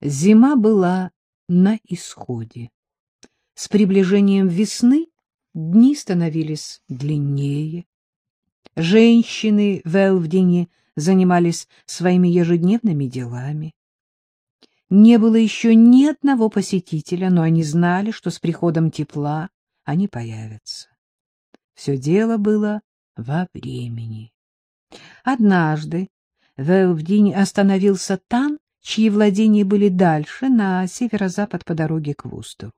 Зима была на исходе. С приближением весны дни становились длиннее. Женщины в Элвдине занимались своими ежедневными делами. Не было еще ни одного посетителя, но они знали, что с приходом тепла они появятся. Все дело было во времени. Однажды в Элвдине остановился Тан, чьи владения были дальше, на северо-запад по дороге к Вустеру.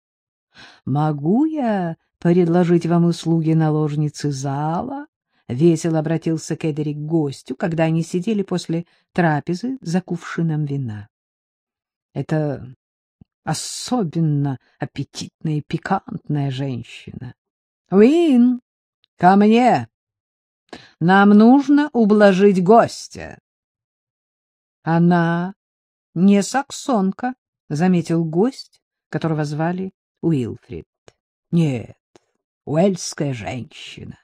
— Могу я предложить вам услуги наложницы зала? — весело обратился Кедерик к гостю, когда они сидели после трапезы за кувшином вина. — Это особенно аппетитная и пикантная женщина. — Уин, ко мне! Нам нужно ублажить гостя. — Она не саксонка, — заметил гость, которого звали Уилфрид. — Нет, уэльская женщина.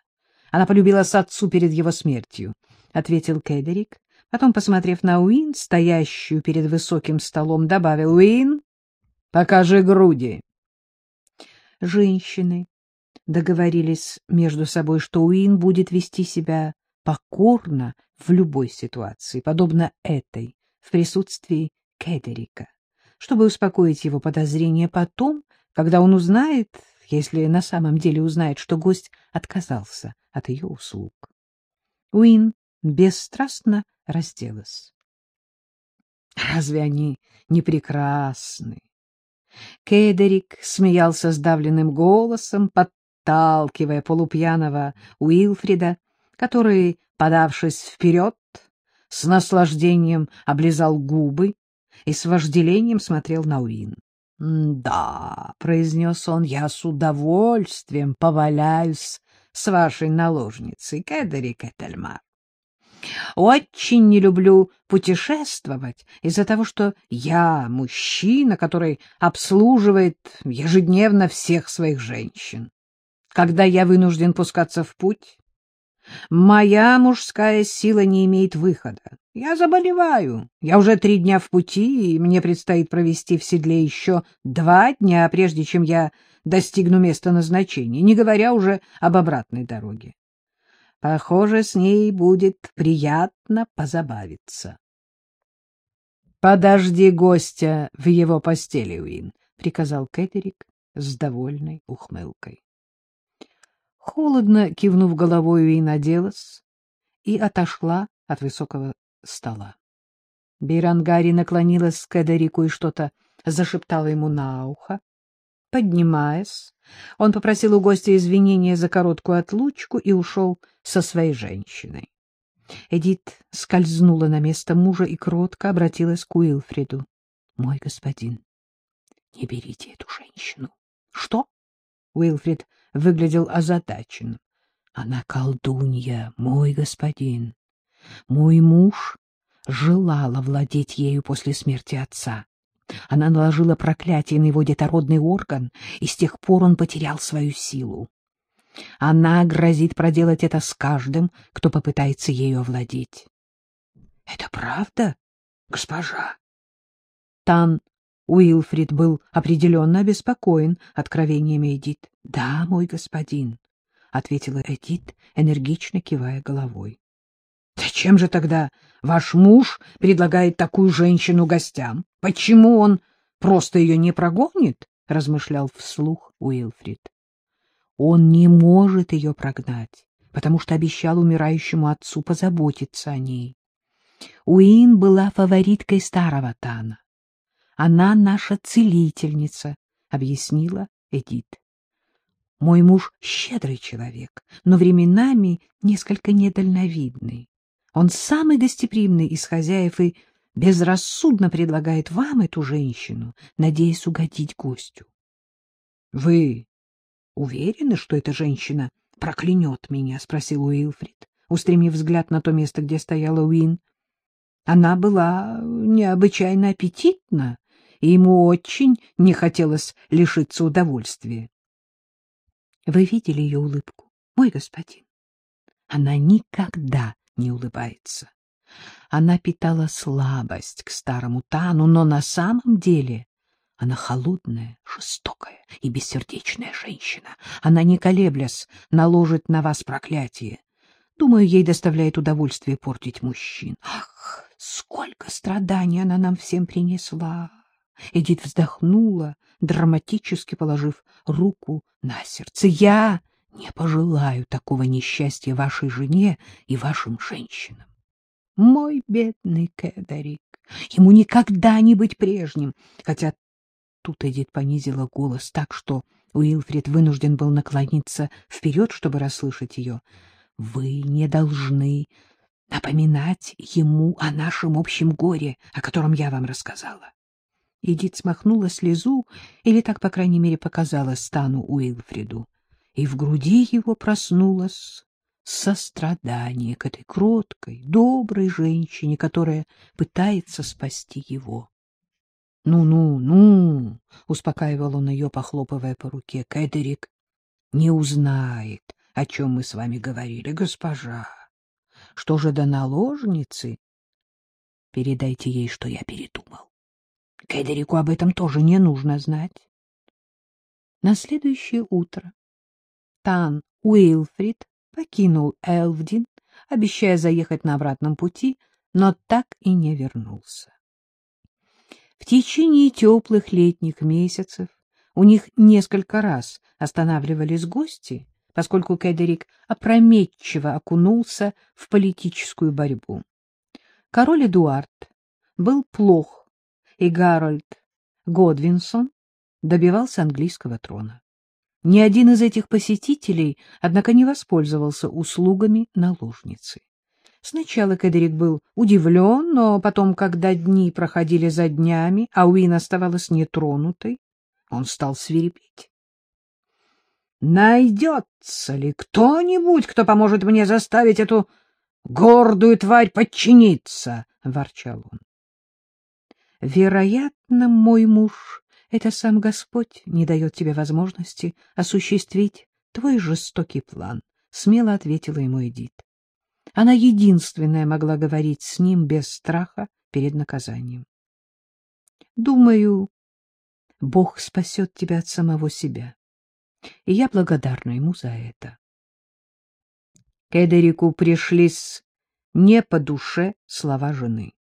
Она полюбилась отцу перед его смертью, — ответил Кедерик. Потом, посмотрев на Уин, стоящую перед высоким столом, добавил «Уин, покажи груди». Женщины договорились между собой, что Уин будет вести себя покорно в любой ситуации, подобно этой, в присутствии Кедерика, чтобы успокоить его подозрения потом, когда он узнает, если на самом деле узнает, что гость отказался от ее услуг. Уин бесстрастно разделась. Разве они не прекрасны? Кедерик смеялся сдавленным голосом, подталкивая полупьяного Уилфрида, который, подавшись вперед, с наслаждением облизал губы и с вожделением смотрел на Уин. — Да, — произнес он, — я с удовольствием поваляюсь с вашей наложницей, Кедерик Этельмар. Очень не люблю путешествовать из-за того, что я мужчина, который обслуживает ежедневно всех своих женщин. Когда я вынужден пускаться в путь, моя мужская сила не имеет выхода. Я заболеваю. Я уже три дня в пути, и мне предстоит провести в седле еще два дня, прежде чем я достигну места назначения, не говоря уже об обратной дороге. Похоже, с ней будет приятно позабавиться. — Подожди гостя в его постели, Уин, — приказал Кэтерик с довольной ухмылкой. Холодно кивнув головой, Уин оделась и отошла от высокого стола. Бейрангари наклонилась к Кэдерику и что-то зашептала ему на ухо. Поднимаясь, он попросил у гостя извинения за короткую отлучку и ушел со своей женщиной. Эдит скользнула на место мужа и кротко обратилась к Уилфриду. — Мой господин, не берите эту женщину. — Что? Уилфрид выглядел озадаченным. — Она колдунья, мой господин. Мой муж желала владеть ею после смерти отца. Она наложила проклятие на его детородный орган, и с тех пор он потерял свою силу. Она грозит проделать это с каждым, кто попытается ею овладеть. — Это правда, госпожа? Тан Уилфрид был определенно обеспокоен откровениями Эдит. — Да, мой господин, — ответила Эдит, энергично кивая головой. Зачем же тогда ваш муж предлагает такую женщину гостям? Почему он просто ее не прогонит? — размышлял вслух Уилфрид. Он не может ее прогнать, потому что обещал умирающему отцу позаботиться о ней. Уин была фавориткой старого Тана. Она наша целительница, — объяснила Эдит. Мой муж щедрый человек, но временами несколько недальновидный. Он самый гостеприимный из хозяев и безрассудно предлагает вам эту женщину, надеясь угодить гостю. — Вы уверены, что эта женщина проклянет меня? — спросил Уилфрид, устремив взгляд на то место, где стояла Уин. Она была необычайно аппетитна, и ему очень не хотелось лишиться удовольствия. — Вы видели ее улыбку, мой господин? Она никогда не улыбается. Она питала слабость к старому Тану, но на самом деле она холодная, жестокая и бессердечная женщина. Она, не колеблясь, наложит на вас проклятие. Думаю, ей доставляет удовольствие портить мужчин. Ах, сколько страданий она нам всем принесла! Эдит вздохнула, драматически положив руку на сердце. Я не пожелаю такого несчастья вашей жене и вашим женщинам. Мой бедный Кедарик, ему никогда не быть прежним, хотя тут Эдит понизила голос так, что Уилфрид вынужден был наклониться вперед, чтобы расслышать ее. Вы не должны напоминать ему о нашем общем горе, о котором я вам рассказала. Эдит смахнула слезу, или так, по крайней мере, показала Стану Уилфриду, и в груди его проснулось сострадание к этой кроткой, доброй женщине, которая пытается спасти его. «Ну, — Ну-ну, — успокаивал он ее, похлопывая по руке, — Кэдерик не узнает, о чем мы с вами говорили, госпожа. Что же до наложницы? Передайте ей, что я передумал. Кэдерику об этом тоже не нужно знать. На следующее утро Тан Уилфрид покинул Элвдин, обещая заехать на обратном пути, но так и не вернулся. В течение теплых летних месяцев у них несколько раз останавливались гости, поскольку Кедерик опрометчиво окунулся в политическую борьбу. Король Эдуард был плох, и Гарольд Годвинсон добивался английского трона. Ни один из этих посетителей, однако, не воспользовался услугами наложницы. Сначала Кедерик был удивлен, но потом, когда дни проходили за днями, а Уин оставалась нетронутой, он стал свирепеть. «Найдется ли кто-нибудь, кто поможет мне заставить эту гордую тварь подчиниться?» — ворчал он. «Вероятно, мой муж это сам Господь не дает тебе возможности осуществить твой жестокий план, — смело ответила ему Эдит. Она единственная могла говорить с ним без страха перед наказанием. — Думаю, Бог спасет тебя от самого себя, и я благодарна ему за это. Кедерику пришлись не по душе слова жены.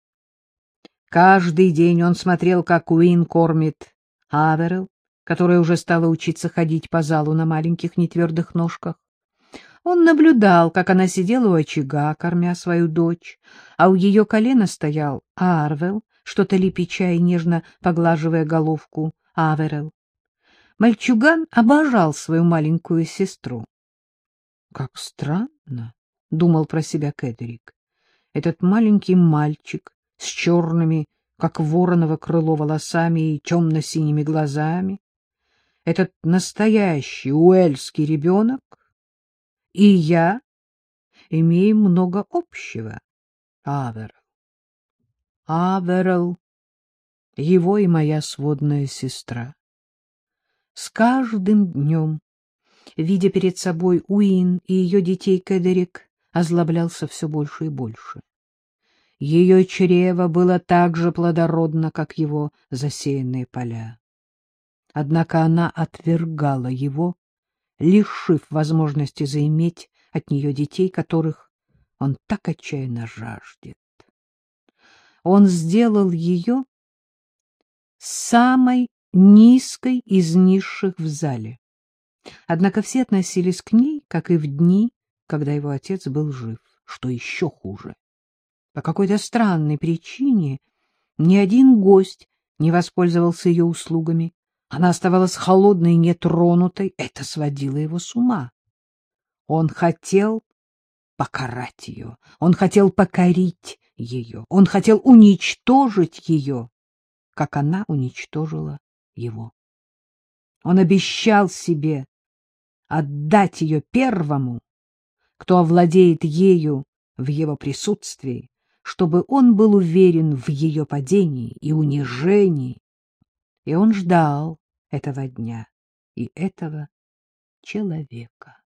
Каждый день он смотрел, как Уин кормит Аверел, которая уже стала учиться ходить по залу на маленьких нетвердых ножках. Он наблюдал, как она сидела у очага, кормя свою дочь, а у ее колена стоял Арвел, что-то лепеча и нежно поглаживая головку Аверел. Мальчуган обожал свою маленькую сестру. — Как странно, — думал про себя Кэдрик. Этот маленький мальчик с черными как вороново крыло волосами и темно-синими глазами. Этот настоящий уэльский ребенок и я имеем много общего. Аверл. Аверл, его и моя сводная сестра. С каждым днем, видя перед собой Уин и ее детей Кедерик, озлоблялся все больше и больше. Ее чрево было так же плодородно, как его засеянные поля. Однако она отвергала его, лишив возможности заиметь от нее детей, которых он так отчаянно жаждет. Он сделал ее самой низкой из низших в зале. Однако все относились к ней, как и в дни, когда его отец был жив, что еще хуже. По какой-то странной причине ни один гость не воспользовался ее услугами. Она оставалась холодной и нетронутой. Это сводило его с ума. Он хотел покарать ее. Он хотел покорить ее. Он хотел уничтожить ее, как она уничтожила его. Он обещал себе отдать ее первому, кто овладеет ею в его присутствии, чтобы он был уверен в ее падении и унижении. И он ждал этого дня и этого человека.